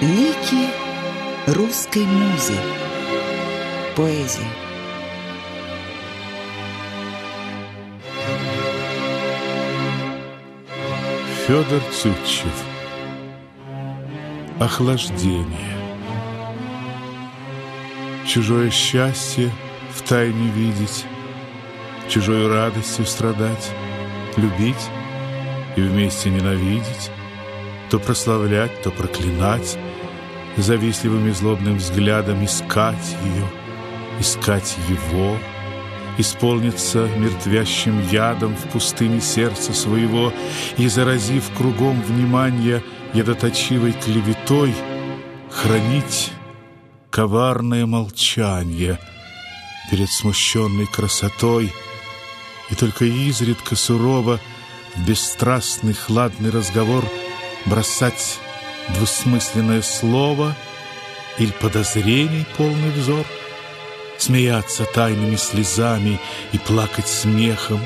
Лики русской музы. Поэзия. Федор Тютчев Охлаждение Чужое счастье в тайне видеть, Чужою радостью страдать, Любить и вместе ненавидеть, То прославлять, то проклинать, Завистливым и злобным взглядом Искать ее, искать его — исполнится мертвящим ядом в пустыне сердца своего и, заразив кругом внимания ядоточивой клеветой, хранить коварное молчание перед смущенной красотой и только изредка сурово в бесстрастный хладный разговор бросать двусмысленное слово или подозрений полный взор — смеяться тайными слезами и плакать смехом,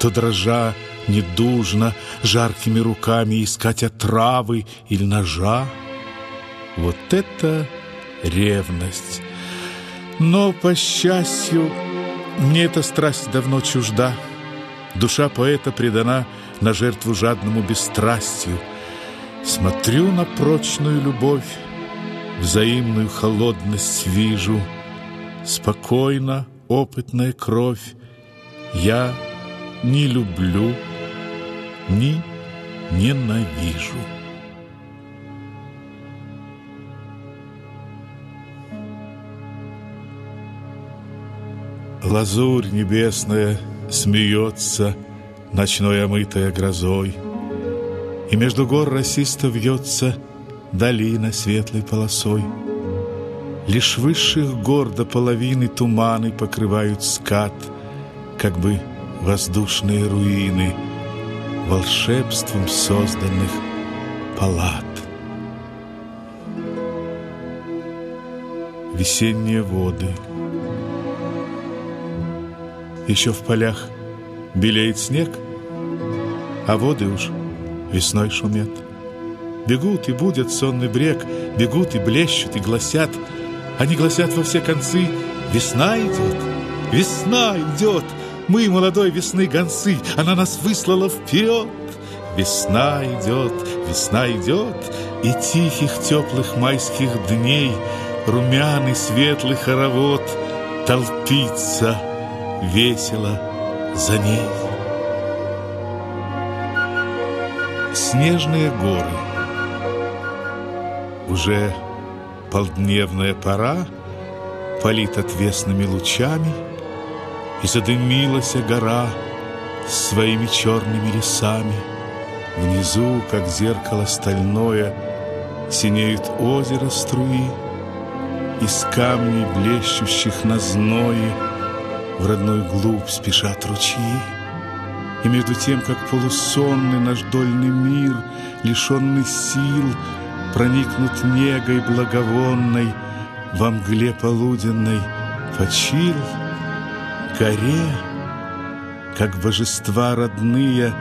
то дрожа недужно, жаркими руками искать отравы или ножа. Вот это ревность! Но, по счастью, мне эта страсть давно чужда. Душа поэта предана на жертву жадному бесстрастию. Смотрю на прочную любовь, взаимную холодность вижу — Спокойно, опытная кровь, Я не люблю, ни ненавижу. Лазурь небесная смеется, Ночной омытая грозой, И между гор расисто вьется Долина светлой полосой — Лишь высших гор до половины туманы покрывают скат, Как бы воздушные руины волшебством созданных палат. Весенние воды Еще в полях белеет снег, А воды уж весной шумят. Бегут и будет сонный брег, Бегут и блещут и гласят — они гласят во все концы «Весна идет! Весна идет! Мы молодой весны гонцы! Она нас выслала вперед!» Весна идет, весна идет, И тихих теплых майских дней Румяный светлый хоровод Толпится весело за ней. Снежные горы Уже полдневная пора Палит отвесными лучами, И задымилась гора Своими черными лесами. Внизу, как зеркало стальное, Синеют озеро струи, Из камней, блещущих на зное, В родной глубь спешат ручьи. И между тем, как полусонный наш дольный мир, Лишенный сил, проникнут негой благовонной Во мгле полуденной почил горе, Как божества родные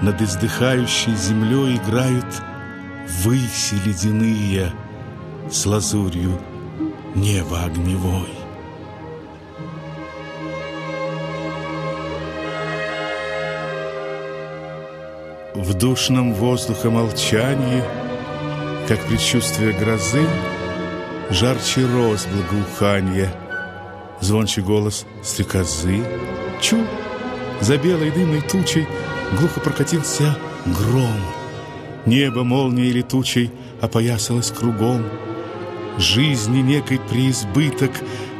Над издыхающей землей Играют выси ледяные С лазурью неба огневой. В душном воздухе молчании как предчувствие грозы, Жарче роз благоуханье, Звонче голос стрекозы. Чу! За белой дымной тучей Глухо прокатился гром. Небо молнией летучей Опоясалось кругом. Жизни некой преизбыток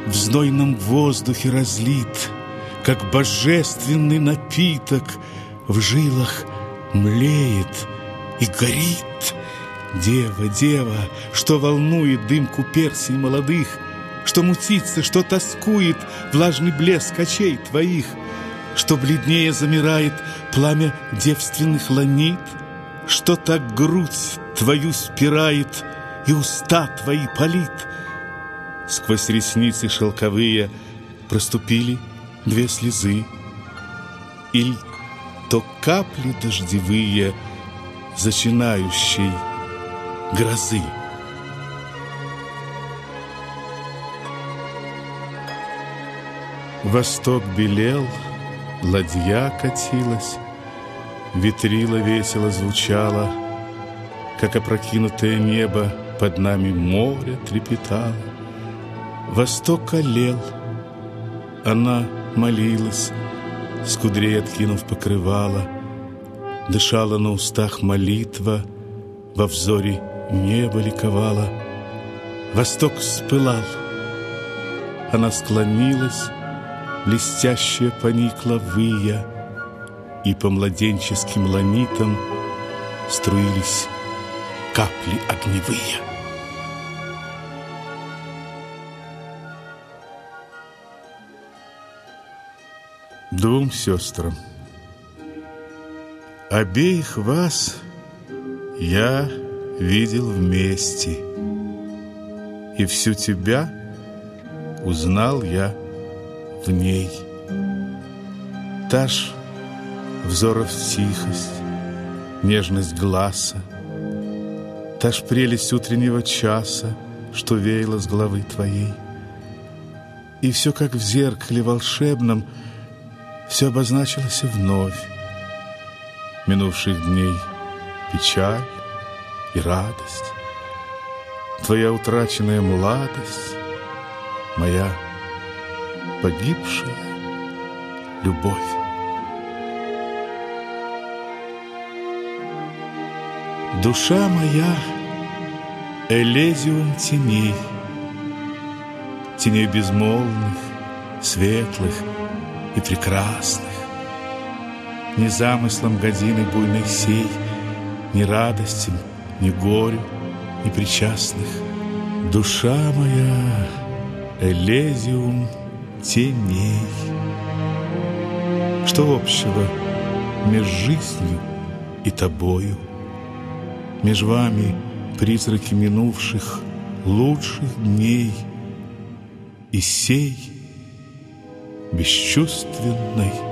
В знойном воздухе разлит, Как божественный напиток В жилах млеет и горит. Дева, дева, что волнует дымку персий молодых, Что мутится, что тоскует влажный блеск очей твоих, Что бледнее замирает пламя девственных ланит, Что так грудь твою спирает и уста твои палит. Сквозь ресницы шелковые проступили две слезы, Или то капли дождевые зачинающей грозы. Восток белел, ладья катилась, ветрило весело звучало, Как опрокинутое небо Под нами море трепетало. Восток олел, она молилась, с кудрей откинув покрывало, Дышала на устах молитва, Во взоре небо ликовало. Восток вспылал, она склонилась, Блестящая поникла выя, И по младенческим ланитам Струились капли огневые. Двум сестрам Обеих вас я видел вместе, И всю тебя узнал я в ней. Та ж взоров тихость, нежность глаза, Та ж прелесть утреннего часа, Что веяло с головы твоей. И все как в зеркале волшебном, Все обозначилось вновь. Минувших дней печаль и радость, Твоя утраченная младость, Моя погибшая любовь. Душа моя — элезиум теней, Теней безмолвных, светлых и прекрасных. Ни замыслом годины буйной сей, Ни радостям, ни горю, ни причастных. Душа моя — элезиум теней. Что общего между жизнью и тобою? Меж вами призраки минувших лучших дней И сей бесчувственной